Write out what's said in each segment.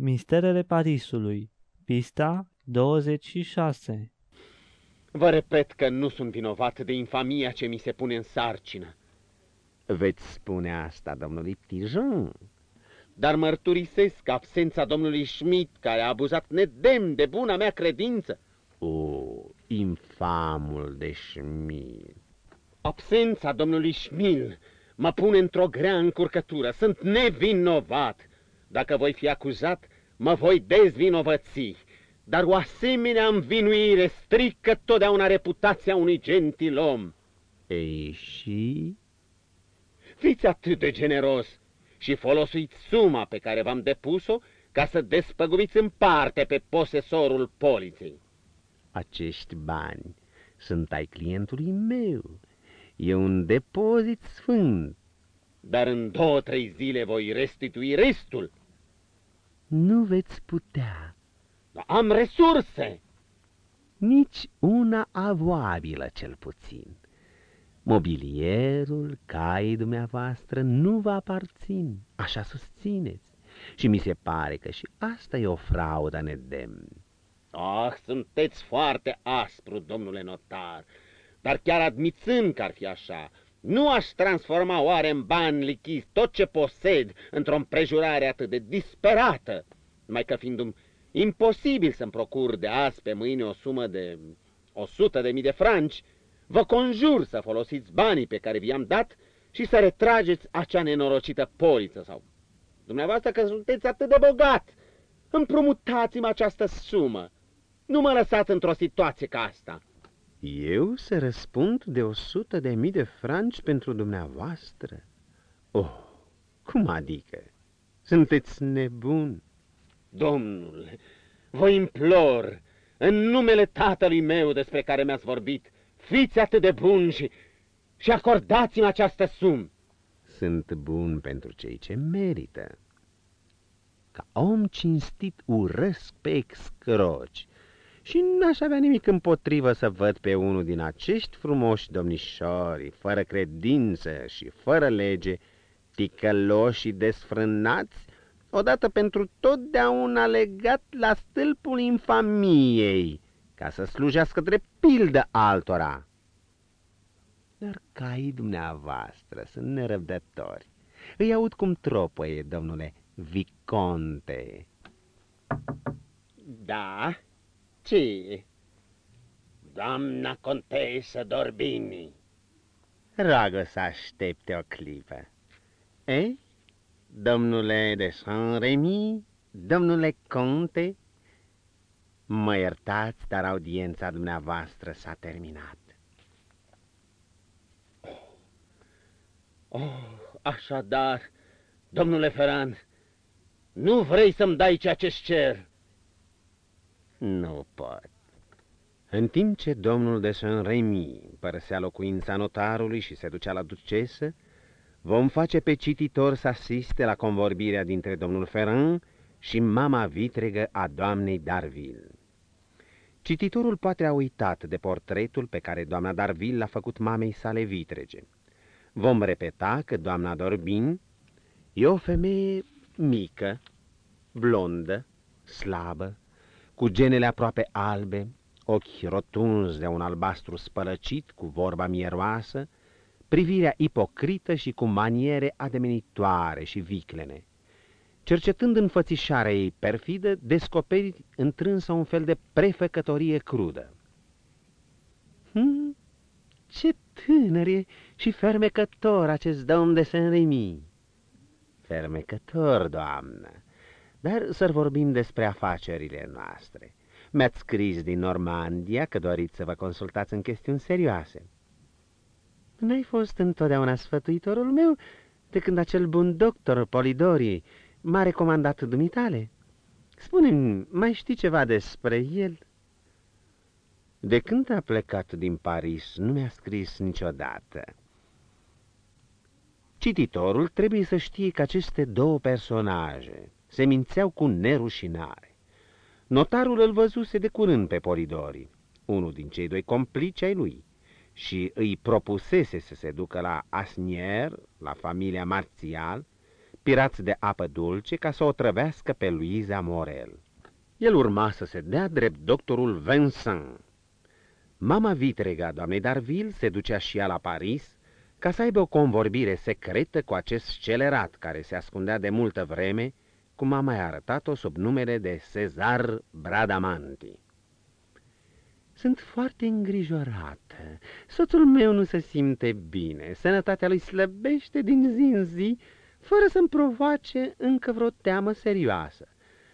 Misterele Parisului, pista 26 Vă repet că nu sunt vinovat de infamia ce mi se pune în sarcină. Veți spune asta domnului Tijon? Dar mărturisesc absența domnului Schmidt, care a abuzat nedemn de buna mea credință. O, infamul de Schmidt! Absența domnului Schmidt mă pune într-o grea încurcătură. Sunt nevinovat. Dacă voi fi acuzat, mă voi dezvinovăți. Dar o asemenea învinuire strică totdeauna reputația unui gentilom. Ei și? Fiți atât de generos și folosiți suma pe care v-am depus-o ca să despăgubiți în parte pe posesorul poliței. Acești bani sunt ai clientului meu. E un depozit sfânt. Dar în două-trei zile voi restitui restul. Nu veți putea. Am resurse. Nici una avoabilă, cel puțin. Mobilierul, caii dumneavoastră, nu vă aparțin, așa susțineți. Și mi se pare că și asta e o fraudă nedemn. Ah, sunteți foarte aspru, domnule notar, dar chiar admițând că ar fi așa, nu aș transforma oare în bani lichizi tot ce posed într-o împrejurare atât de disperată, numai că fiind imposibil să-mi procur de azi pe mâine o sumă de o sută de mii de franci, vă conjur să folosiți banii pe care vi-am dat și să retrageți acea nenorocită poliță sau dumneavoastră că sunteți atât de bogat. Împrumutați-mi această sumă. Nu mă lăsați într-o situație ca asta. Eu să răspund de o sută de mii de franci pentru dumneavoastră? Oh, cum adică? Sunteți nebun? Domnule, vă implor, în numele tatălui meu despre care mi-ați vorbit, fiți atât de buni și, și acordați-mi această sumă. Sunt bun pentru cei ce merită. Ca om cinstit urăsc pe excroci și n-aș avea nimic împotrivă să văd pe unul din acești frumoși domnișori, fără credință și fără lege, ticăloși și desfrânați, odată pentru totdeauna legat la stâlpul infamiei, ca să slujească drept pildă altora. Dar caii dumneavoastră sunt nerăbdători. Îi aud cum tropăie, domnule Viconte. Da? Ce? Doamna contesă Dorbini. Ragă să aștepte o clipă. Ei, domnule de Saint-Remy, domnule conte, mă iertați, dar audiența dumneavoastră s-a terminat. Oh, așadar, domnule Ferran, nu vrei să-mi dai ceea ce-ți cer? Nu pot. În timp ce domnul de Saint-Remy părăsea locuința notarului și se ducea la ducesă, vom face pe cititor să asiste la convorbirea dintre domnul Ferrand și mama vitregă a doamnei Darville. Cititorul poate a uitat de portretul pe care doamna Darville l-a făcut mamei sale vitrege. Vom repeta că doamna Dorbin e o femeie mică, blondă, slabă, cu genele aproape albe, ochi rotunzi de un albastru spălăcit cu vorba mieroasă, privirea ipocrită și cu maniere ademenitoare și viclene. Cercetând în fățișarea ei perfidă, descoperi întrânsă un fel de prefăcătorie crudă. Hmm, ce tânăr e și fermecător acest domn de Saint-Remy! Fermecător, doamnă, dar să vorbim despre afacerile noastre. Mi-ați scris din Normandia că doriți să vă consultați în chestiuni serioase. N-ai fost întotdeauna sfătuitorul meu de când acel bun doctor Polidori m-a recomandat dumitale? Spune-mi, mai știi ceva despre el?" De când a plecat din Paris, nu mi-a scris niciodată. Cititorul trebuie să știe că aceste două personaje se mințeau cu nerușinare. Notarul îl văzuse de curând pe Polidori, unul din cei doi complici ai lui, și îi propusese să se ducă la Asnier, la familia Marțial, inspirați de apă dulce ca să o trăvească pe Luiza Morel. El urma să se dea drept doctorul Vincent. Mama vitrega doamnei Darville se ducea și ea la Paris ca să aibă o convorbire secretă cu acest scelerat care se ascundea de multă vreme, cum a mai arătat-o sub numele de Cezar Bradamanti. Sunt foarte îngrijorată. Soțul meu nu se simte bine. Sănătatea lui slăbește din zi în zi, fără să-mi provoace încă vreo teamă serioasă.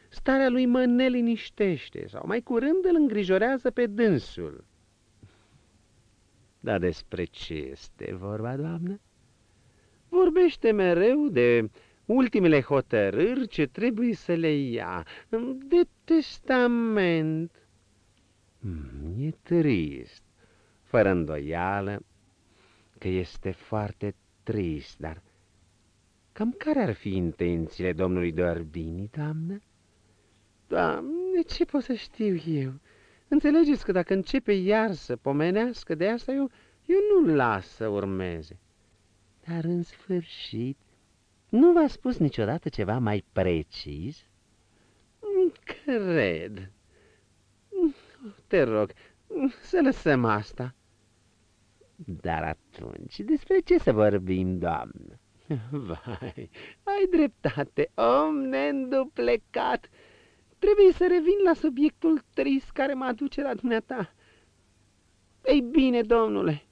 Starea lui mă neliniștește sau mai curând îl îngrijorează pe dânsul. Dar despre ce este vorba, doamnă? Vorbește mereu de ultimele hotărâri ce trebuie să le ia, de testament. Mm, e trist, fără îndoială că este foarte trist, dar cam care ar fi intențiile domnului Dorbini, doamnă? Doamne, ce pot să știu eu? Înțelegeți că dacă începe iar să pomenească de asta, eu, eu nu-l las să urmeze. Dar în sfârșit, nu v-a spus niciodată ceva mai precis? Cred. Te rog, să lăsăm asta. Dar atunci, despre ce să vorbim, doamnă? Vai, ai dreptate, om neînduplecat! Trebuie să revin la subiectul trist care mă aduce la dumneata. Ei bine, domnule,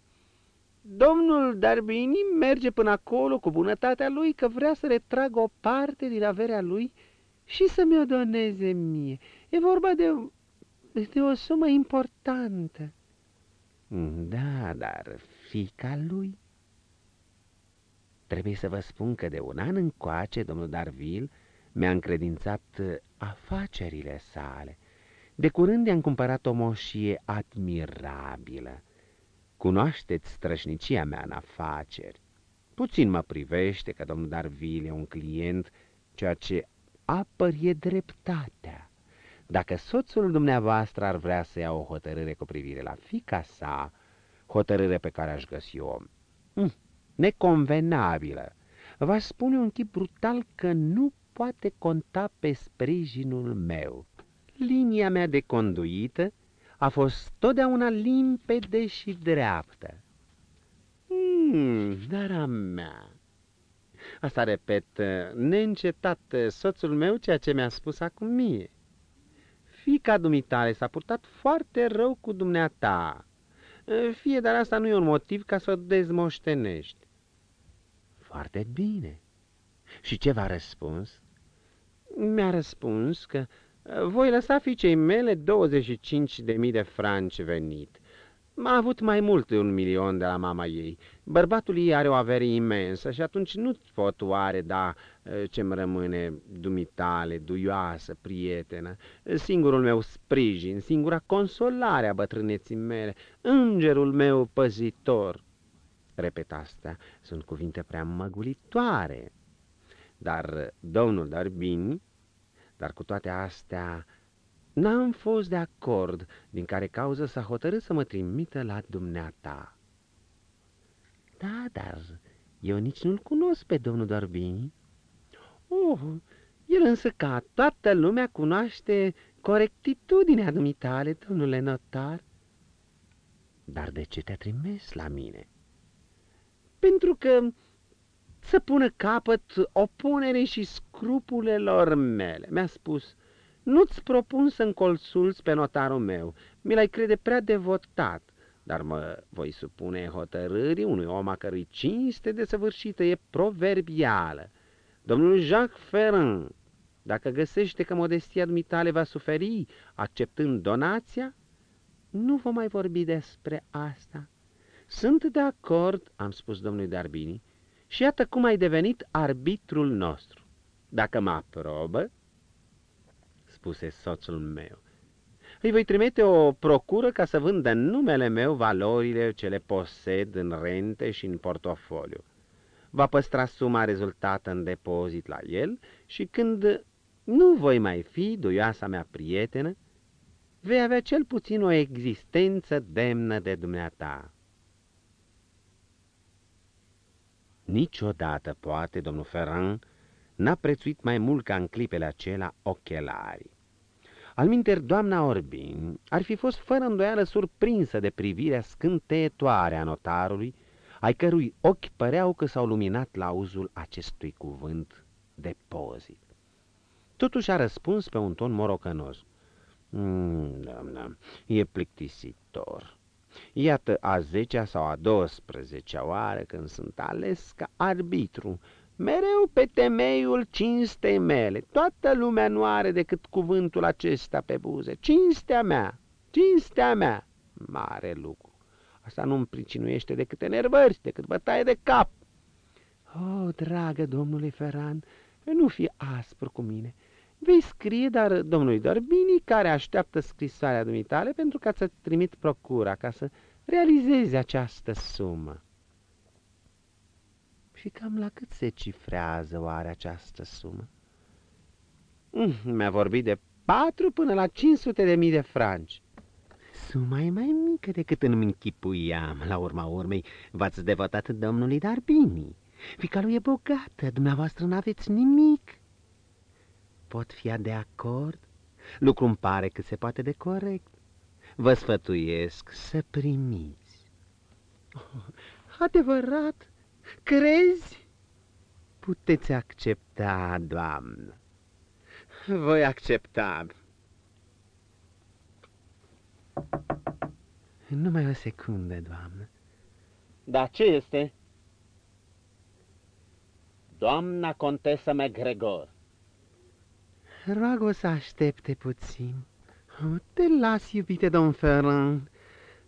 domnul Darbini merge până acolo cu bunătatea lui că vrea să retragă o parte din averea lui și să mi-o doneze mie. E vorba de, de o sumă importantă. Da, dar fica lui... Trebuie să vă spun că de un an încoace, domnul Darville mi-a încredințat uh, afacerile sale. De curând i-am cumpărat o moșie admirabilă. Cunoașteți strășnicia mea în afaceri. Puțin mă privește că domnul Darville e un client, ceea ce apăr e dreptatea. Dacă soțul dumneavoastră ar vrea să ia o hotărâre cu privire la fica sa, hotărâre pe care aș găsi o hm, neconvenabilă, va spune un chip brutal că nu poate conta pe sprijinul meu. Linia mea de conduită a fost totdeauna limpede și dreaptă. Hmm, dar a mea... Asta repet neîncetat soțul meu ceea ce mi-a spus acum mie. Fica dumitale s-a purtat foarte rău cu dumneata. Fie, dar asta nu e un motiv ca să o dezmoștenești. Foarte bine. Și ce v-a răspuns? Mi-a răspuns că uh, voi lăsa fiicei mele 25 de mii de franci venit. A avut mai mult de un milion de la mama ei. Bărbatul ei are o avere imensă și atunci nu-ți pot oare da uh, ce-mi rămâne dumitale, duioasă, prietenă, singurul meu sprijin, singura consolare a bătrâneții mele, îngerul meu păzitor. Repet astea, sunt cuvinte prea măgulitoare. Dar domnul Darbini, dar cu toate astea, n-am fost de acord, din care cauză s-a hotărât să mă trimită la dumneata. Da, dar eu nici nu-l cunosc pe domnul Darbini. Oh, el însă ca toată lumea cunoaște corectitudinea dumitale, domnule notar. Dar de ce te-a trimis la mine? Pentru că să pună capăt opunerii și scrupulelor mele. Mi-a spus, nu-ți propun să încolsulți pe notarul meu, mi l-ai crede prea devotat, dar mă voi supune hotărârii unui om a cărui cinste desăvârșită e proverbială. Domnul Jacques Ferrand, dacă găsește că modestia dumitale va suferi acceptând donația, nu vom mai vorbi despre asta. Sunt de acord, am spus domnului Darbini, și iată cum ai devenit arbitrul nostru. Dacă mă aprobă, spuse soțul meu, îi voi trimite o procură ca să vândă în numele meu valorile ce le posed în rente și în portofoliu. Va păstra suma rezultată în depozit la el și când nu voi mai fi duioasa mea prietenă, vei avea cel puțin o existență demnă de dumneata. Niciodată, poate, domnul Ferrand n-a prețuit mai mult ca în clipele acelea ochelarii. Alminter, doamna Orbin ar fi fost fără îndoială surprinsă de privirea scânteietoare a notarului, ai cărui ochi păreau că s-au luminat la auzul acestui cuvânt depozit. Totuși a răspuns pe un ton morocănos. Mm, doamna, e plictisitor. Iată a zecea sau a 12 oară când sunt ales ca arbitru, mereu pe temeiul cinstei mele. Toată lumea nu are decât cuvântul acesta pe buze. Cinstea mea, cinstea mea. Mare lucru. Asta nu-mi pricinuiește decât enervări, decât bătaie de cap. Oh, dragă domnule Ferran, nu fi aspru cu mine. Vei scrie, dar domnului Dorbini, care așteaptă scrisoarea dumitale pentru ca să trimit procura, ca să realizezi această sumă. Și cam la cât se cifrează oare această sumă? Mm, Mi-a vorbit de patru până la 500 de mii de franci. Suma e mai mică decât îmi închipuiam. La urma urmei, v-ați devotat domnului Darbini. Fica lui e bogată, dumneavoastră n-aveți nimic. Pot fi de acord? Lucru îmi pare că se poate de corect. Vă sfătuiesc să primiți. Oh, adevărat? Crezi? Puteți accepta, doamnă. Voi accepta. Numai o secundă, doamnă. Da, ce este? Doamna contesă McGregor. Rog o să aștepte puțin. Te las, iubite domn Ferrand.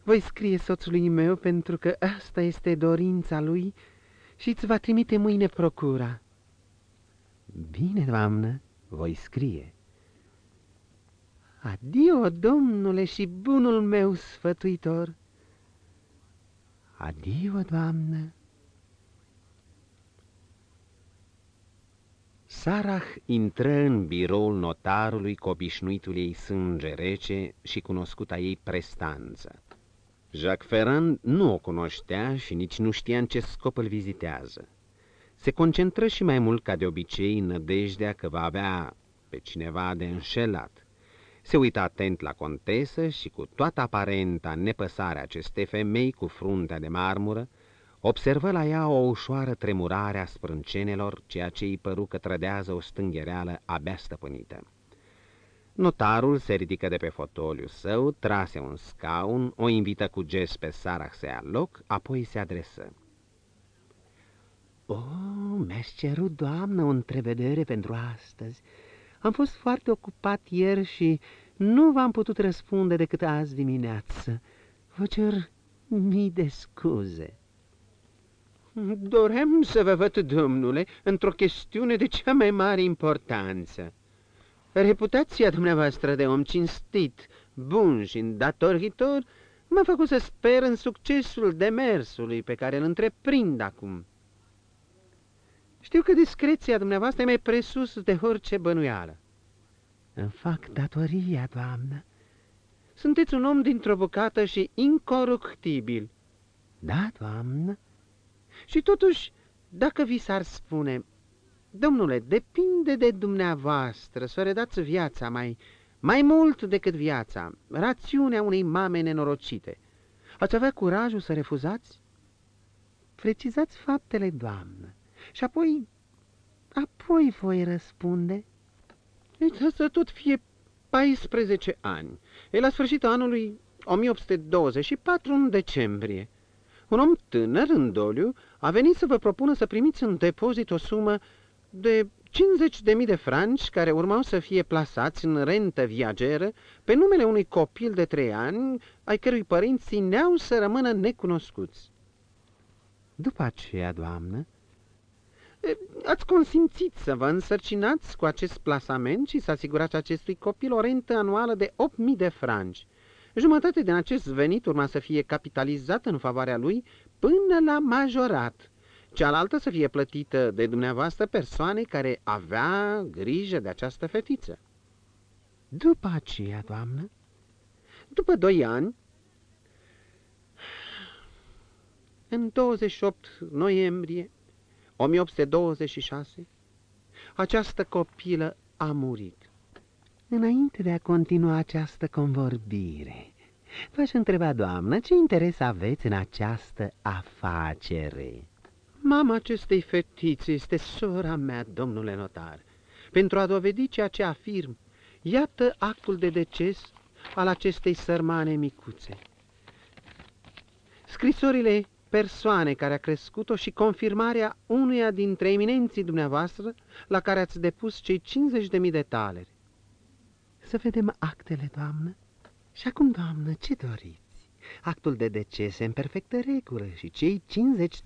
Voi scrie soțului meu pentru că asta este dorința lui și îți va trimite mâine procura. Bine, doamnă, voi scrie. Adio, domnule și bunul meu sfătuitor. Adio, doamnă. Sarah intră în biroul notarului cu obișnuitul ei sânge rece și cunoscuta ei prestanță. Jacques Ferrand nu o cunoștea și nici nu știa în ce scop îl vizitează. Se concentră și mai mult ca de obicei în nădejdea că va avea pe cineva de înșelat. Se uită atent la contesă și cu toată aparenta nepăsarea acestei femei cu fruntea de marmură, observă la ea o ușoară tremurare a sprâncenelor, ceea ce îi păru că trădează o stânghereală abia stăpânită. Notarul se ridică de pe fotoliu său, trase un scaun, o invită cu gest pe Sarah să ia loc, apoi se adresă. O, mi-aș cerut, doamnă, o întrevedere pentru astăzi. Am fost foarte ocupat ieri și nu v-am putut răspunde decât azi dimineață. Vă cer mii de scuze. Dorem să vă văd, domnule, într-o chestiune de cea mai mare importanță. Reputația dumneavoastră de om cinstit, bun și îndatoritor m-a făcut să sper în succesul demersului pe care îl întreprind acum. Știu că discreția dumneavoastră e mai presus de orice bănuială. Îmi fac datoria, doamnă. Sunteți un om dintr-o bucată și incoructibil. Da, doamnă. Și totuși, dacă vi s-ar spune, domnule, depinde de dumneavoastră să redați viața mai, mai mult decât viața, rațiunea unei mame nenorocite, ați avea curajul să refuzați? Precizați faptele, doamnă, și apoi, apoi voi răspunde. Deci să tot fie 14 ani. E la sfârșitul anului 1824, în decembrie. Un om tânăr în doliu a venit să vă propună să primiți în depozit o sumă de 50.000 de franci care urmau să fie plasați în rentă viageră pe numele unui copil de trei ani, ai cărui părinți țineau să rămână necunoscuți. După aceea, doamnă, ați consimțit să vă însărcinați cu acest plasament și să asigurați acestui copil o rentă anuală de 8.000 de franci. Jumătate din acest venit urma să fie capitalizată în favoarea lui până la majorat. Cealaltă să fie plătită de dumneavoastră persoane care avea grijă de această fetiță. După aceea, doamnă, după doi ani, în 28 noiembrie 1826, această copilă a murit. Înainte de a continua această convorbire, v-aș întreba, doamnă, ce interes aveți în această afacere? Mama acestei fetițe este sora mea, domnule notar. Pentru a dovedi ceea ce afirm, iată actul de deces al acestei sărmane micuțe. Scrisorile persoane care a crescut-o și confirmarea unuia dintre eminenții dumneavoastră la care ați depus cei 50.000 de taleri. Să vedem actele, doamnă. Și acum, doamnă, ce doriți? Actul de deces în perfectă regulă și cei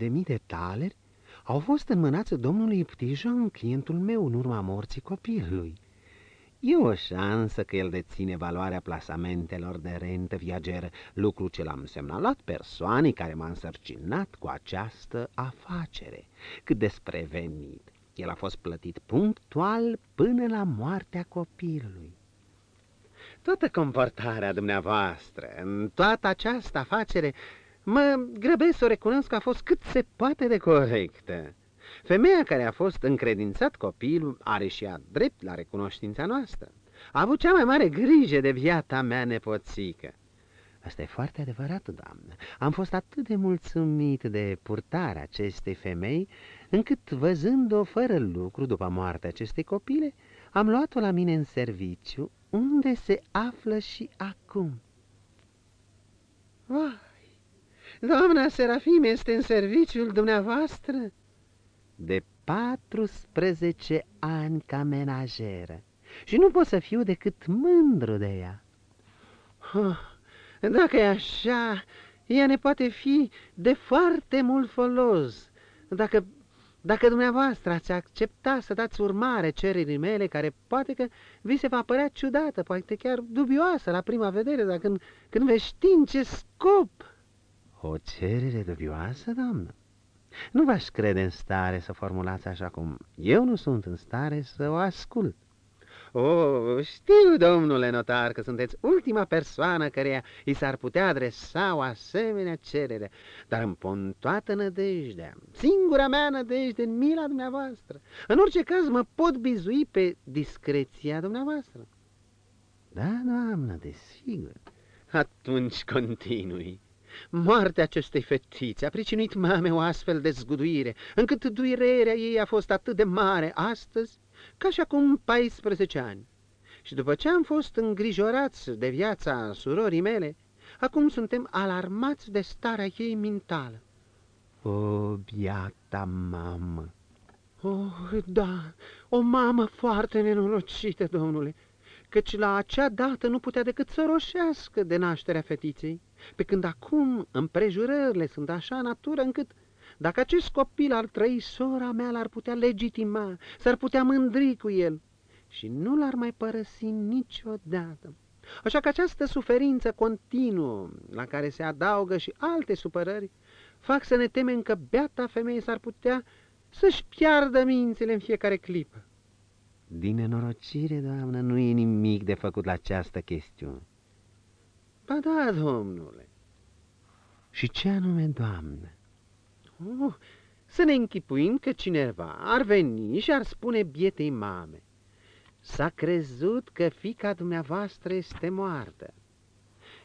50.000 de taleri au fost înmânați domnului Ptijon, clientul meu, în urma morții copilului. E o șansă că el deține valoarea plasamentelor de rentă viageră, lucru ce l-am semnalat persoanei care m-a însărcinat cu această afacere. Cât despre venit, el a fost plătit punctual până la moartea copilului. Toată comportarea dumneavoastră în toată această afacere mă grăbesc să o recunosc că a fost cât se poate de corectă. Femeia care a fost încredințat copilul are și ea drept la recunoștința noastră. A avut cea mai mare grijă de viața mea nepoțică. Asta e foarte adevărat, doamnă. Am fost atât de mulțumit de purtarea acestei femei, încât, văzând-o fără lucru după moartea acestei copile, am luat-o la mine în serviciu, unde se află și acum. Vai, doamna Serafim este în serviciul dumneavoastră? de 14 ani ca menajeră și nu pot să fiu decât mândru de ea. Oh, dacă e așa, ea ne poate fi de foarte mult folos. Dacă, dacă dumneavoastră ați accepta să dați urmare cererii mele, care poate că vi se va părea ciudată, poate chiar dubioasă la prima vedere, dar când, când veți ști în ce scop... O cerere dubioasă, doamnă? Nu v-aș crede în stare să formulați așa cum eu nu sunt în stare să o ascult. O, oh, știu, domnule notar, că sunteți ultima persoană care i s-ar putea adresa o asemenea cerere, dar îmi pun toată nădejdea, singura mea nădejde în mila dumneavoastră. În orice caz mă pot bizui pe discreția dumneavoastră. Da, doamnă, desigur. Atunci continui. Moartea acestei fetițe a pricinuit mame o astfel de zguduire, încât duirerea ei a fost atât de mare astăzi ca și acum 14 ani. Și după ce am fost îngrijorați de viața surorii mele, acum suntem alarmați de starea ei mentală. O, biata mamă! Oh, da, o mamă foarte nenorocită, domnule, căci la acea dată nu putea decât să roșească de nașterea fetiței pe când acum împrejurările sunt așa natură încât dacă acest copil ar trăi, sora mea l-ar putea legitima, s-ar putea mândri cu el și nu l-ar mai părăsi niciodată. Așa că această suferință continuă, la care se adaugă și alte supărări, fac să ne temem că beata femeie s-ar putea să-și piardă mințile în fiecare clipă. Din nenorocire, doamnă, nu e nimic de făcut la această chestiune. Ba da, domnule. Și ce anume, doamnă? Oh, să ne închipuim că cineva ar veni și ar spune bietei mame. S-a crezut că fica dumneavoastră este moartă.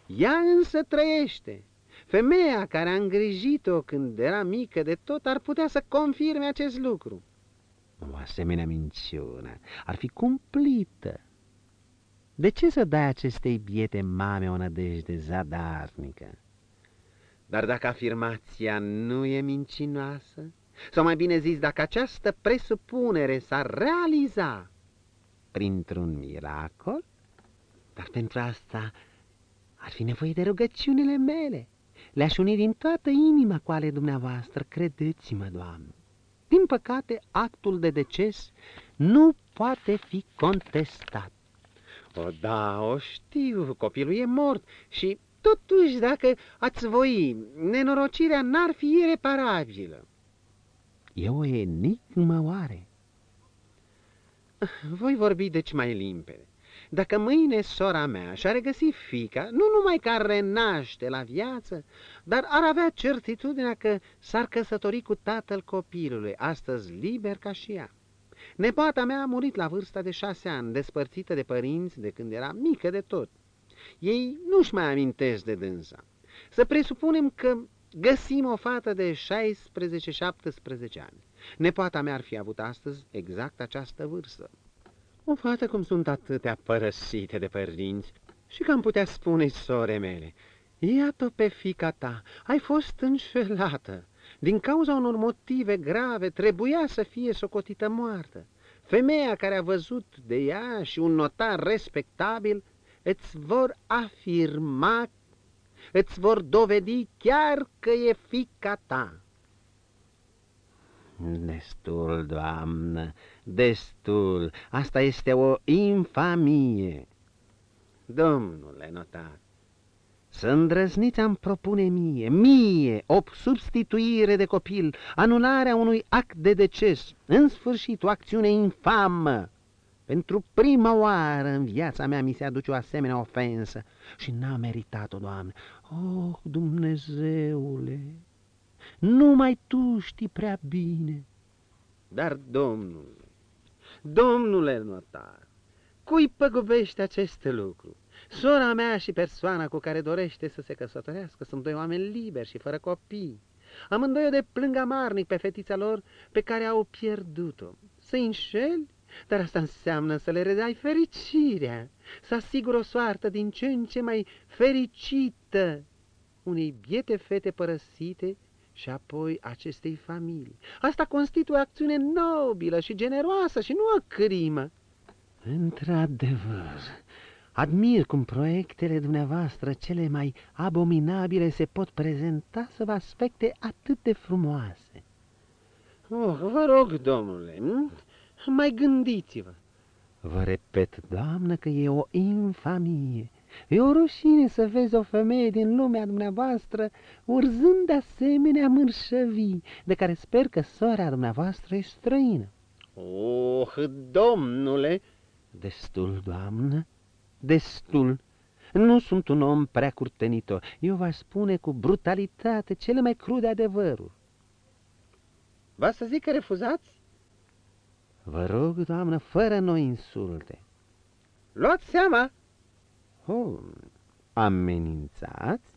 Ea însă trăiește. Femeia care a îngrijit-o când era mică de tot ar putea să confirme acest lucru. O asemenea minciună ar fi cumplită de ce să dai acestei biete mame o nădejde zadarnică? Dar dacă afirmația nu e mincinoasă, sau mai bine zis, dacă această presupunere s-ar realiza printr-un miracol, dar pentru asta ar fi nevoie de rugăciunile mele. Le-aș uni din toată inima cu ale dumneavoastră, credeți-mă, Doamne. Din păcate, actul de deces nu poate fi contestat. O, da, o știu, copilul e mort și totuși dacă ați voi, nenorocirea n-ar fi ireparabilă. E o enigmă oare? Voi vorbi deci mai limpede. Dacă mâine sora mea și-ar regăsi fica, nu numai că ar renaște la viață, dar ar avea certitudinea că s-ar căsători cu tatăl copilului, astăzi liber ca și ea. Nepoata mea a murit la vârsta de șase ani, despărțită de părinți de când era mică de tot. Ei nu-și mai amintesc de dânsa. Să presupunem că găsim o fată de 16-17 ani. Nepoata mea ar fi avut astăzi exact această vârstă. O fată cum sunt atâtea părăsite de părinți și că am putea spune sore mele, iată pe fica ta, ai fost înșelată. Din cauza unor motive grave trebuia să fie socotită moartă. Femeia care a văzut de ea și un notar respectabil îți vor afirma, îți vor dovedi chiar că e fica ta. Destul, doamnă, destul. Asta este o infamie. Domnule notar, să îndrăzniți am propune mie, mie, o substituire de copil, anularea unui act de deces, în sfârșit o acțiune infamă. Pentru prima oară în viața mea mi se aduce o asemenea ofensă și n-am meritat-o, Doamne. Oh, Dumnezeule, numai Tu știi prea bine. Dar, Domnule, Domnule notar, cui păgubește aceste lucruri? Sora mea și persoana cu care dorește să se căsătorească sunt doi oameni liberi și fără copii. Amândoi o de plâng amarnic pe fetița lor pe care au pierdut-o. Să înșeli? Dar asta înseamnă să le redai fericirea, să asigură o soartă din ce în ce mai fericită unei biete fete părăsite și apoi acestei familii. Asta constituie o acțiune nobilă și generoasă și nu o crimă. Într-adevăr, admir cum proiectele dumneavoastră cele mai abominabile se pot prezenta sub aspecte atât de frumoase. Oh, vă rog, domnule, mai gândiți-vă. Vă repet, doamnă, că e o infamie. E o rușine să vezi o femeie din lumea dumneavoastră urzând de asemenea mărșăvii, de care sper că sora dumneavoastră e străină. Oh, domnule! Destul, doamnă, destul. Nu sunt un om prea curtenitor. Eu vă spune cu brutalitate cele mai crude adevăruri. Va să zic că refuzați? Vă rog, doamnă, fără noi insulte. Luați seama! Oh, amenințați?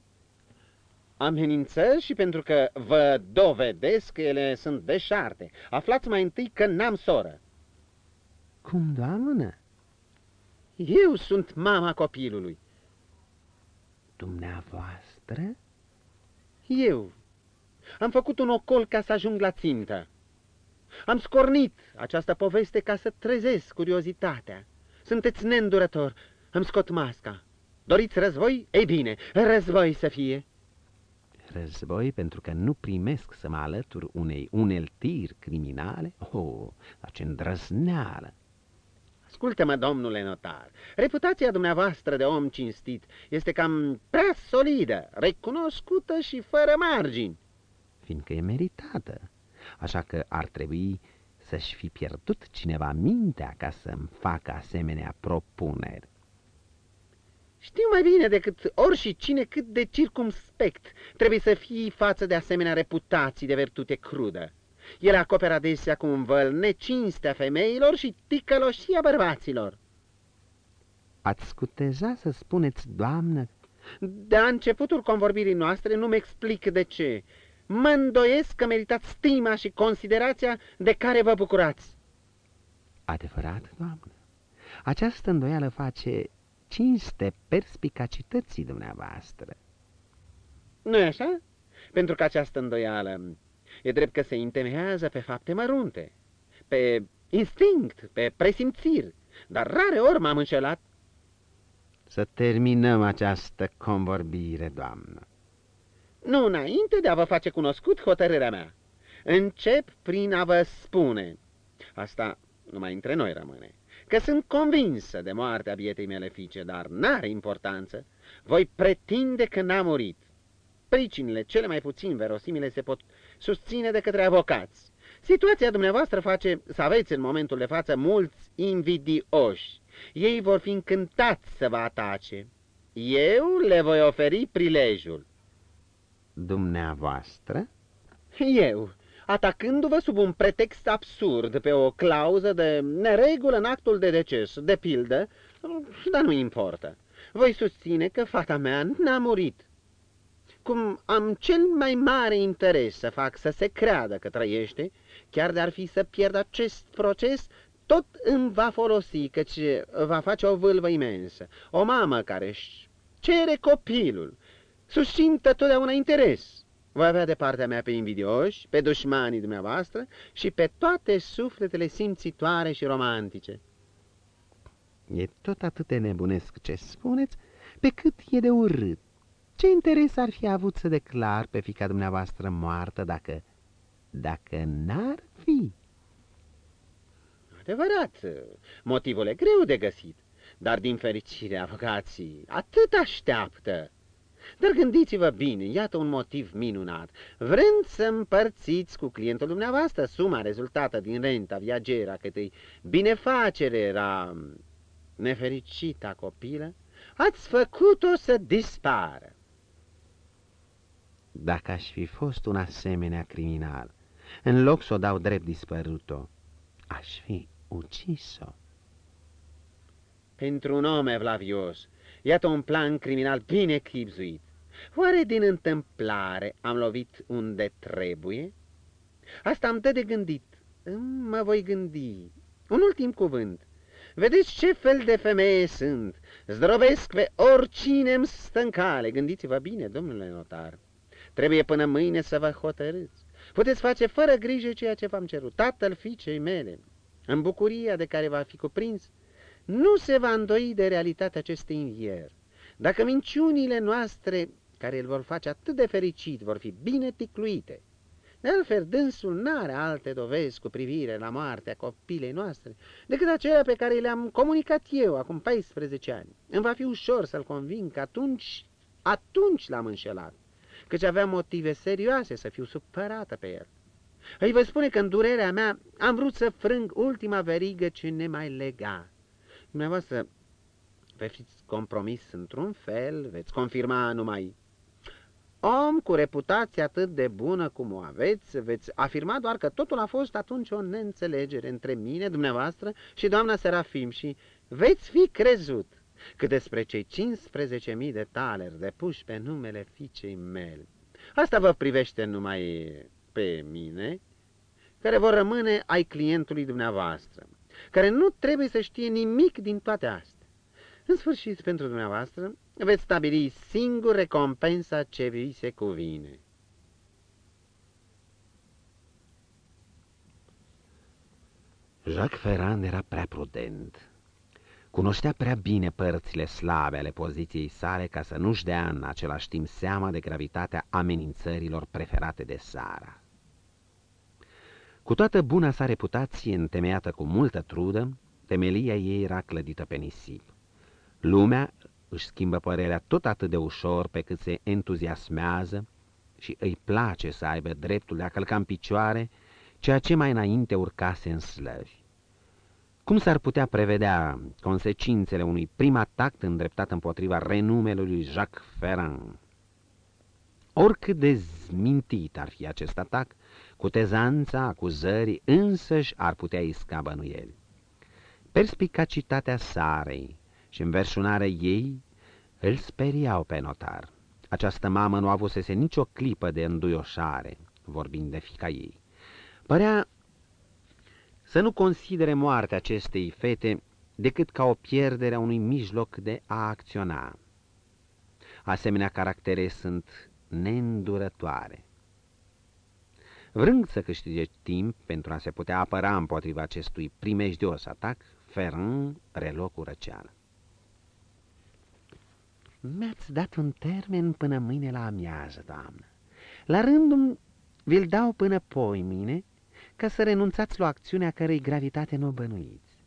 Amenințări și pentru că vă dovedesc că ele sunt deșarte. Aflați mai întâi că n-am soră. Cum, doamnă? Eu sunt mama copilului. Dumneavoastră? Eu. Am făcut un ocol ca să ajung la țintă. Am scornit această poveste ca să trezesc curiozitatea. Sunteți neîndurător, îmi scot masca. Doriți război? Ei bine, război să fie. Război pentru că nu primesc să mă alătur unei uneltiri criminale? Oh, dar ce îndrăzneală! Ascultă-mă, domnule notar, reputația dumneavoastră de om cinstit este cam prea solidă, recunoscută și fără margini. Fiindcă e meritată așa că ar trebui să-și fi pierdut cineva mintea ca să-mi facă asemenea propuneri. Știu mai bine decât ori și cine cât de circumspect trebuie să fii față de asemenea reputații de virtute crudă. El acoperă adesea cu un văl necinstea femeilor și ticăloșia bărbaților. Ați scuteja să spuneți, doamnă? De la începutul convorbirii noastre nu-mi explic de ce. Mă îndoiesc că meritați stima și considerația de care vă bucurați. Adevărat, doamnă, această îndoială face cinste perspicacității dumneavoastră. nu e așa? Pentru că această îndoială e drept că se întemeiază pe fapte mărunte, pe instinct, pe presimțiri, dar rare ori m-am înșelat. Să terminăm această convorbire, doamnă. Nu înainte de a vă face cunoscut hotărârea mea. Încep prin a vă spune, asta numai între noi rămâne, că sunt convinsă de moartea bietei mele fiice, dar n-are importanță. Voi pretinde că n-a murit. Pricinile cele mai puțin verosimile se pot susține de către avocați. Situația dumneavoastră face să aveți în momentul de față mulți invidioși. Ei vor fi încântați să vă atace. Eu le voi oferi prilejul. Dumneavoastră? Eu, atacându-vă sub un pretext absurd pe o clauză de neregulă în actul de deces, de pildă, dar nu importă. Voi susține că fata mea n-a murit. Cum am cel mai mare interes să fac să se creadă că trăiește, chiar de-ar fi să pierd acest proces, tot îmi va folosi, căci va face o vâlvă imensă. O mamă care își cere copilul, susțintă totdeauna interes. Voi avea de partea mea pe invidioși, pe dușmanii dumneavoastră și pe toate sufletele simțitoare și romantice. E tot atât de nebunesc ce spuneți, pe cât e de urât. Ce interes ar fi avut să declar pe fica dumneavoastră moartă dacă... dacă n-ar fi? Adevărat, motivul e greu de găsit, dar din fericire avocații atât așteaptă. Dar gândiți-vă bine, iată un motiv minunat. Vrând să împărțiți cu clientul dumneavoastră suma rezultată din renta viagera cătăi binefacere era nefericita copilă, ați făcut-o să dispară. Dacă aș fi fost un asemenea criminal, în loc să o dau drept dispărut-o, aș fi ucis-o. Pentru un om evlavios, iată un plan criminal bine chipzuit. Oare din întâmplare am lovit unde trebuie? Asta am dă de gândit. Mă voi gândi. Un ultim cuvânt. Vedeți ce fel de femeie sunt. Zdrobesc pe oricine îmi stă în cale. Gândiți-vă bine, domnule notar. Trebuie până mâine să vă hotărâți. Puteți face fără grijă ceea ce v-am cerut. Tatăl fiicei mele, în bucuria de care va fi cuprins, nu se va îndoi de realitatea acestui invier. Dacă minciunile noastre, care îl vor face atât de fericit, vor fi bine ticluite, de altfel, dânsul n-are alte dovezi cu privire la moartea copilei noastre decât acelea pe care le-am comunicat eu acum 14 ani. Îmi va fi ușor să-l conving că atunci, atunci l-am înșelat, căci aveam motive serioase să fiu supărată pe el. Îi vă spune că în durerea mea am vrut să frâng ultima verigă ce ne mai lega. Dumneavoastră veți compromis într-un fel, veți confirma numai Om cu reputație atât de bună cum o aveți, veți afirma doar că totul a fost atunci o neînțelegere între mine, dumneavoastră și doamna Serafim și veți fi crezut că despre cei 15.000 de taleri depuși pe numele fiicei mele. Asta vă privește numai pe mine, care vor rămâne ai clientului dumneavoastră, care nu trebuie să știe nimic din toate astea. În sfârșit, pentru dumneavoastră, veți stabili singur recompensa ce vi se cuvine. Jacques Ferrand era prea prudent. Cunoștea prea bine părțile slabe ale poziției sale ca să nu-și dea în același timp seama de gravitatea amenințărilor preferate de Sara. Cu toată buna sa reputație întemeiată cu multă trudă, temelia ei era clădită pe nisip. Lumea își schimbă părerea tot atât de ușor pe cât se entuziasmează și îi place să aibă dreptul de a călca în picioare ceea ce mai înainte urcase în slăvi. Cum s-ar putea prevedea consecințele unui prim atac îndreptat împotriva renumelui lui Jacques Ferrand? Oricât de zmintit ar fi acest atac, cu tezanța acuzării însăși ar putea isca bănuieli. Perspicacitatea Sarei, și înverșunarea ei îl speriau pe notar. Această mamă nu avusese nicio clipă de înduioșare, vorbind de fica ei. Părea să nu considere moartea acestei fete decât ca o pierdere a unui mijloc de a acționa. Asemenea caractere sunt neîndurătoare. Vrând să câștige timp pentru a se putea apăra împotriva acestui primejdios atac, Ferrand reluă cu răceală. Mi-ați dat un termen până mâine la amiază, doamnă. La rândul vi-l dau până poi mine, ca să renunțați la o acțiune a cărei gravitate nu o bănuiți.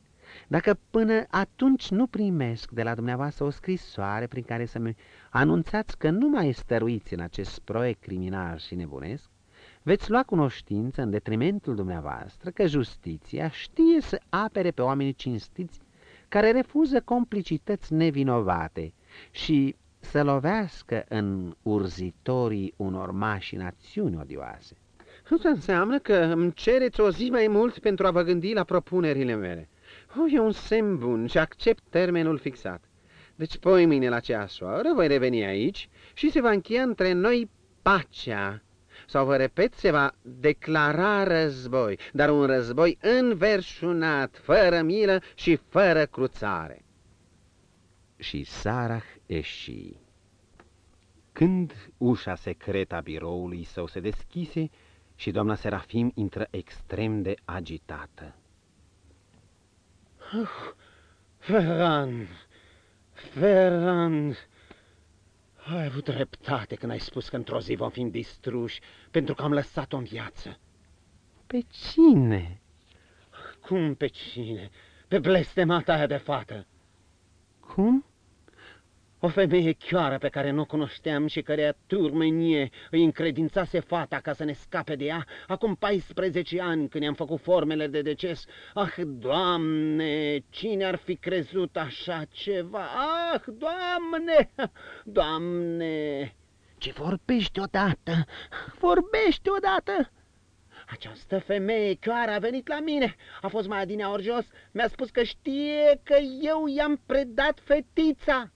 Dacă până atunci nu primesc de la dumneavoastră o scrisoare prin care să-mi anunțați că nu mai stăruiți în acest proiect criminal și nebunesc, veți lua cunoștință în detrimentul dumneavoastră că justiția știe să apere pe oamenii cinstiți care refuză complicități nevinovate și să lovească în urzitorii unor mașinațiuni odioase. Asta înseamnă că îmi cereți o zi mai mult pentru a vă gândi la propunerile mele. Oh, e un semn bun și accept termenul fixat. Deci, poi mine la ceasul oră voi reveni aici și se va încheia între noi pacea. Sau, vă repet, se va declara război, dar un război înverșunat, fără milă și fără cruțare. Și Sarah eși. Când ușa secretă a biroului său se deschise și doamna Serafim intră extrem de agitată. Ferran, Ferran, ai avut dreptate când ai spus că într-o zi vom fi distruși pentru că am lăsat-o în viață. Pe cine? Cum pe cine? Pe blestemata aia de fată. Cum? O femeie chioară pe care nu o cunoșteam și care turmenie îi încredințase fata ca să ne scape de ea acum 14 ani când i-am făcut formele de deces. Ah, Doamne, cine ar fi crezut așa ceva? Ah, Doamne, Doamne! Ce vorbești odată? Vorbești odată? Această femeie chioară a venit la mine, a fost mai adineaori jos, mi-a spus că știe că eu i-am predat fetița.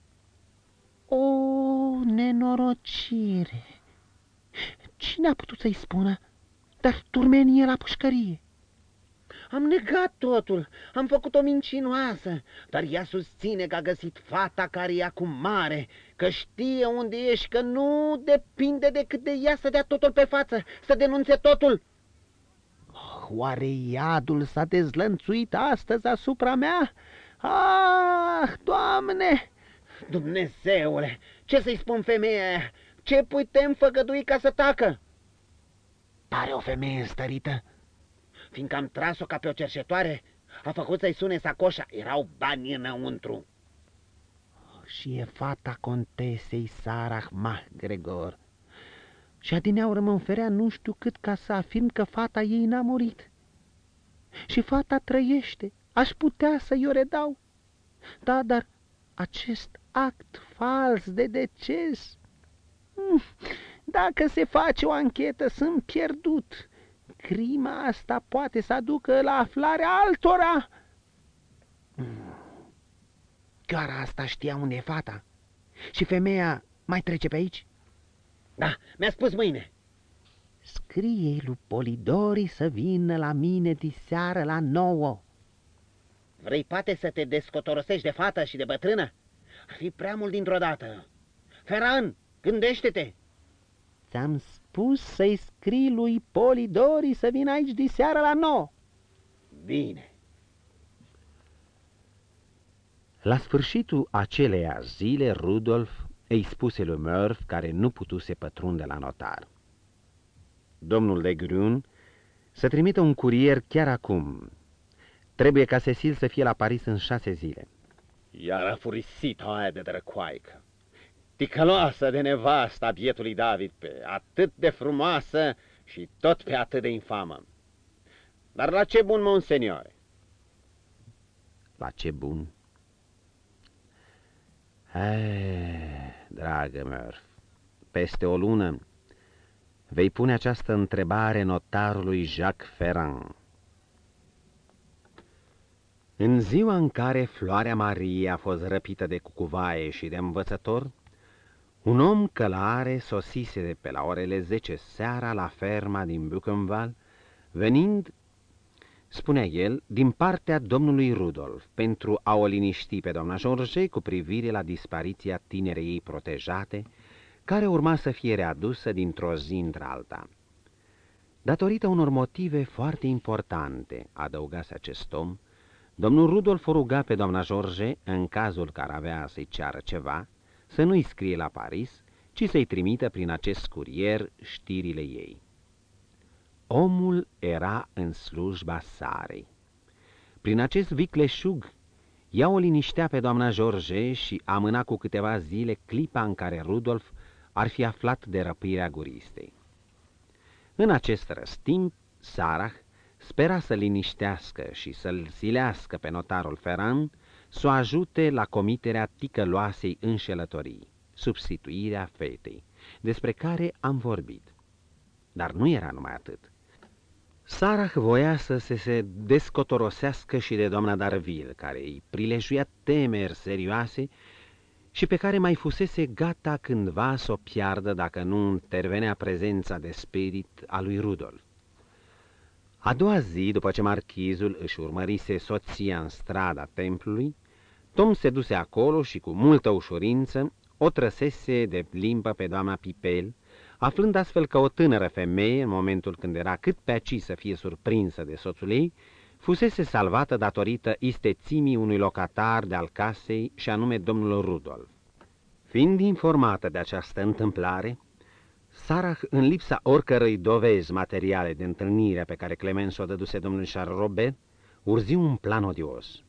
O, nenorocire! Cine a putut să-i spună? Dar turmenie la pușcărie. Am negat totul, am făcut o mincinoasă, dar ea susține că a găsit fata care e acum mare, că știe unde ești, că nu depinde decât de ea să dea totul pe față, să denunțe totul. Oh, oare iadul s-a dezlănțuit astăzi asupra mea? Ah, Doamne! Dumnezeule, ce să-i spun femeia aia? Ce putem făgădui ca să tacă? Pare o femeie înstărită. Fiindcă am tras-o ca pe o cerșetoare, a făcut să-i sune sacoșa. Erau bani înăuntru. Și e fata contesei Sarah Gregor. Și adineau rămân ferea nu știu cât ca să afirm că fata ei n-a murit. Și fata trăiește. Aș putea să-i o redau. Da, dar acest act fals de deces. Hmm, dacă se face o anchetă, sunt pierdut. Crima asta poate să aducă la aflarea altora. Hmm, chiar asta știa unde e fata. Și femeia mai trece pe aici? Da, mi-a spus mâine. Scrie lui Polidori să vină la mine diseară la nouă. Vrei poate să te descotorosești de fată și de bătrână? Ar fi prea mult dintr-o dată. Ferran, gândește-te! Ți-am spus să-i scrii lui Polidori să vină aici de seară la nouă. Bine. La sfârșitul aceleia zile, Rudolf îi spuse lui Murph, care nu putuse pătrunde la notar. Domnul de Grun să trimită un curier chiar acum. Trebuie ca Cecil să fie la Paris în șase zile. Iar a furisit aia de drăcoaică. Ticăloasă de nevasta bietului David, pe atât de frumoasă și tot pe atât de infamă. Dar la ce bun, monseniore? La ce bun? Ei, dragă Murph, peste o lună vei pune această întrebare notarului Jacques Ferrand. În ziua în care Floarea Marie a fost răpită de cucuvaie și de învățător, un om călare sosise de pe la orele 10 seara la ferma din Buchenwald, venind, spunea el, din partea domnului Rudolf, pentru a o liniști pe doamna George cu privire la dispariția tinerei ei protejate, care urma să fie readusă dintr-o zi într-alta. Datorită unor motive foarte importante, adăugase acest om, Domnul Rudolf o ruga pe doamna George, în cazul care avea să-i ceară ceva, să nu-i scrie la Paris, ci să-i trimită prin acest curier știrile ei. Omul era în slujba Sarei. Prin acest vicleșug, ea o liniștea pe doamna George și amâna cu câteva zile clipa în care Rudolf ar fi aflat de răpirea guristei. În acest răstimp, Sarah spera să liniștească și să-l silească pe notarul Ferran să o ajute la comiterea ticăloasei înșelătorii, substituirea fetei, despre care am vorbit. Dar nu era numai atât. Sarah voia să se, se descotorosească și de doamna Darville, care îi prilejuia temeri serioase și pe care mai fusese gata cândva să o piardă dacă nu intervenea prezența de spirit a lui Rudolf. A doua zi, după ce marchizul își urmărise soția în strada templului, Tom se duse acolo și cu multă ușurință o trăsese de limbă pe doamna Pipel, aflând astfel că o tânără femeie, în momentul când era cât pe aci să fie surprinsă de soțul ei, fusese salvată datorită istețimii unui locatar de al casei și anume domnul Rudolf. Fiind informată de această întâmplare, Sarah, în lipsa oricărei dovezi materiale de întâlnire pe care Clemens o dăduse domnului Charles Robert, urzi un plan odios.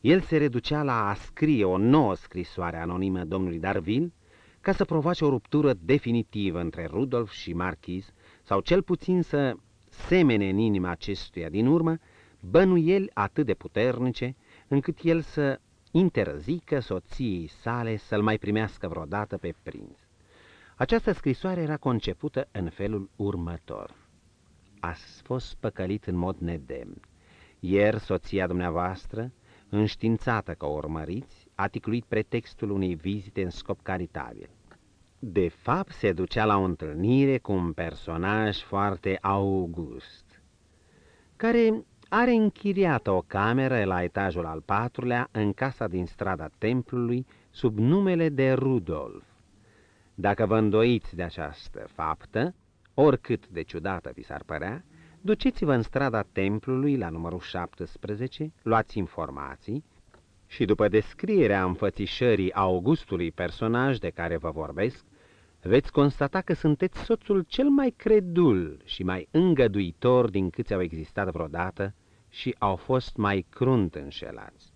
El se reducea la a scrie o nouă scrisoare anonimă domnului Darville ca să provoace o ruptură definitivă între Rudolf și Marchiz, sau cel puțin să semene în inima acestuia din urmă bănuieli atât de puternice, încât el să interzică soției sale să-l mai primească vreodată pe prinț. Această scrisoare era concepută în felul următor. Ați fost păcălit în mod nedemn. Ieri soția dumneavoastră, înștiințată că o urmăriți, a ticluit pretextul unei vizite în scop caritabil. De fapt, se ducea la o întâlnire cu un personaj foarte august, care are închiriată o cameră la etajul al patrulea în casa din strada templului sub numele de Rudolf. Dacă vă îndoiți de această faptă, oricât de ciudată vi s-ar părea, duceți-vă în strada templului la numărul 17, luați informații și după descrierea înfățișării Augustului personaj de care vă vorbesc, veți constata că sunteți soțul cel mai credul și mai îngăduitor din câți au existat vreodată și au fost mai crunt înșelați.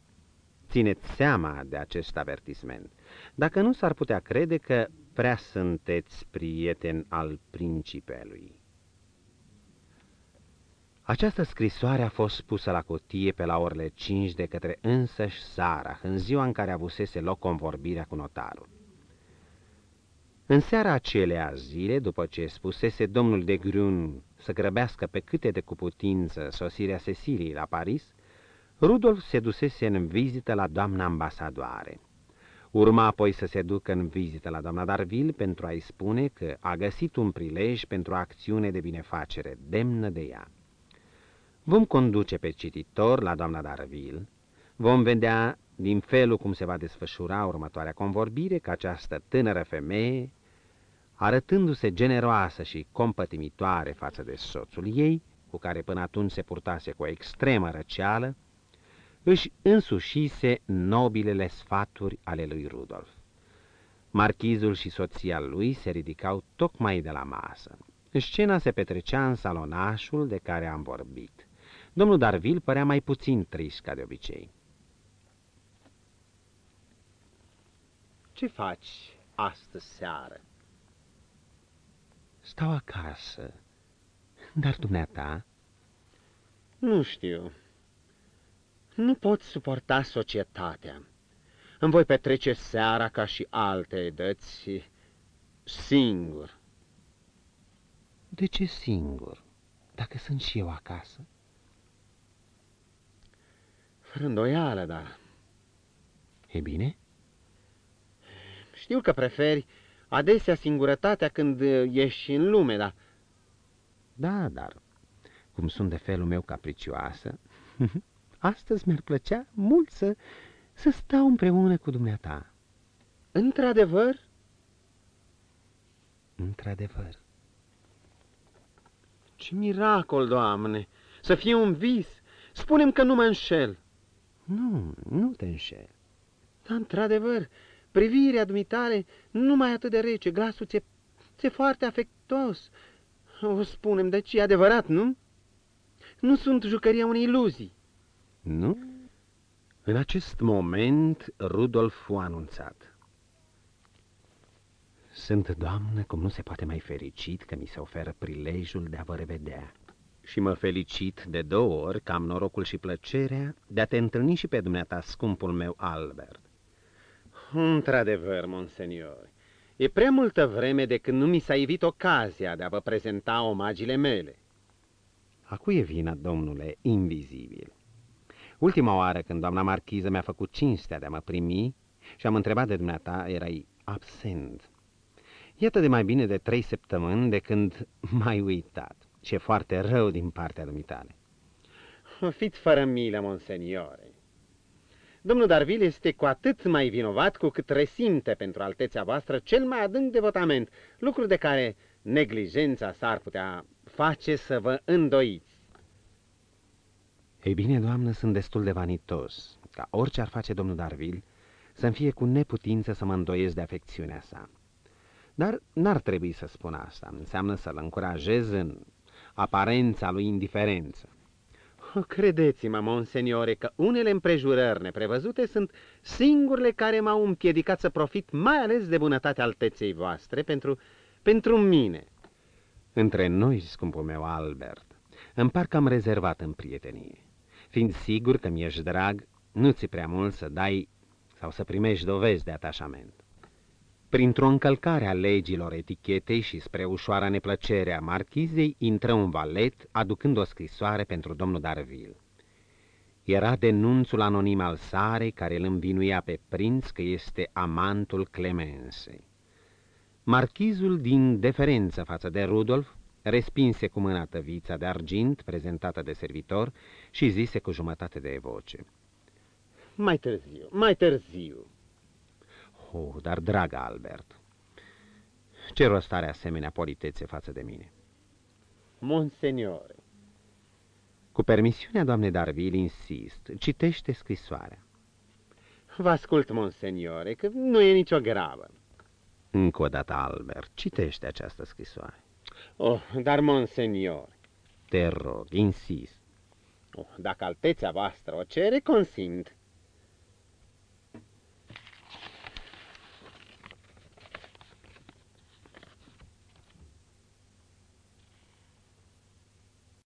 Țineți seama de acest avertisment. Dacă nu s-ar putea crede că prea sunteți prieten al principelui. Această scrisoare a fost pusă la cutie pe la orele cinci de către însăși Sara, în ziua în care avusese loc convorbirea cu notarul. În seara acelea zile, după ce spusese domnul de Grun să grăbească pe câte de cu putință sosirea Ceciliei la Paris, Rudolf se dusese în vizită la doamna ambasadoare. Urma apoi să se ducă în vizită la doamna Darville pentru a-i spune că a găsit un prilej pentru o acțiune de binefacere demnă de ea. Vom conduce pe cititor la doamna Darville, vom vedea din felul cum se va desfășura următoarea convorbire că această tânără femeie, arătându-se generoasă și compătimitoare față de soțul ei, cu care până atunci se purtase cu o extremă răceală, își însușise nobilele sfaturi ale lui Rudolf. Marchizul și soția lui se ridicau tocmai de la masă. Scena se petrecea în salonașul de care am vorbit. Domnul Darville părea mai puțin trist ca de obicei. Ce faci astă seară? Stau acasă. Dar dumneata? Nu știu. Nu pot suporta societatea. Îmi voi petrece seara ca și alte edăți singur. De ce singur, dacă sunt și eu acasă? Fără îndoială, dar... E bine? Știu că preferi adesea singurătatea când ieși în lume, dar... Da, dar cum sunt de felul meu capricioasă, astăzi mi-ar plăcea mult să, să stau împreună cu dumneata. Într-adevăr? Într-adevăr. Ce miracol, Doamne! Să fie un vis! Spunem că nu mă înșel. Nu, nu te înșel. Dar, într-adevăr, privirea dumitale nu mai atât de rece, glasul ți-e, ți foarte afectos. O spunem, deci e adevărat, nu? Nu sunt jucăria unei iluzii. Nu? În acest moment, Rudolf fu anunțat. Sunt, doamnă, cum nu se poate mai fericit că mi se oferă prilejul de a vă revedea. Și mă felicit de două ori că am norocul și plăcerea de a te întâlni și pe dumneata, scumpul meu Albert. Într-adevăr, monsenior, e prea multă vreme de când nu mi s-a ivit ocazia de a vă prezenta omagile mele. A cui e vina, domnule, invizibil? Ultima oară când doamna marchiză mi-a făcut cinstea de a mă primi și am întrebat de dumneata, erai absent. Iată de mai bine de trei săptămâni de când m-ai uitat și e foarte rău din partea dumitale. Fiți fără milă, monseniore. Domnul Darville este cu atât mai vinovat cu cât resimte pentru alteția voastră cel mai adânc devotament, lucru de care neglijența s-ar putea face să vă îndoiți. Ei bine, doamnă, sunt destul de vanitos, ca orice ar face domnul Darville, să-mi fie cu neputință să mă îndoiesc de afecțiunea sa. Dar n-ar trebui să spun asta, înseamnă să-l încurajez în aparența lui indiferență. Credeți-mă, monseniore, că unele împrejurări neprevăzute sunt singurele care m-au împiedicat să profit mai ales de bunătatea alteței voastre pentru, pentru mine. Între noi, scumpul meu Albert, îmi par că am rezervat în prietenie. Fiind sigur că mi-ești drag, nu ți prea mult să dai sau să primești dovezi de atașament. Printr-o încălcare a legilor etichetei și spre ușoara neplăcere a marchizei, intră un valet aducând o scrisoare pentru domnul Darville. Era denunțul anonim al Sarei care îl învinuia pe prinț că este amantul Clemensei. Marchizul, din deferență față de Rudolf, respinse cu mâna tăvița de argint prezentată de servitor și zise cu jumătate de voce. Mai târziu, mai târziu. Oh, dar, dragă Albert, ce rost are asemenea politețe față de mine? Monseniore. Cu permisiunea doamnei Darville, insist, citește scrisoarea. Vă ascult, monseniore, că nu e nicio gravă. Încă o dată, Albert, citește această scrisoare. Oh, dar, monsenior... Te rog, insist. Oh, dacă altețea voastră o cere, consimt.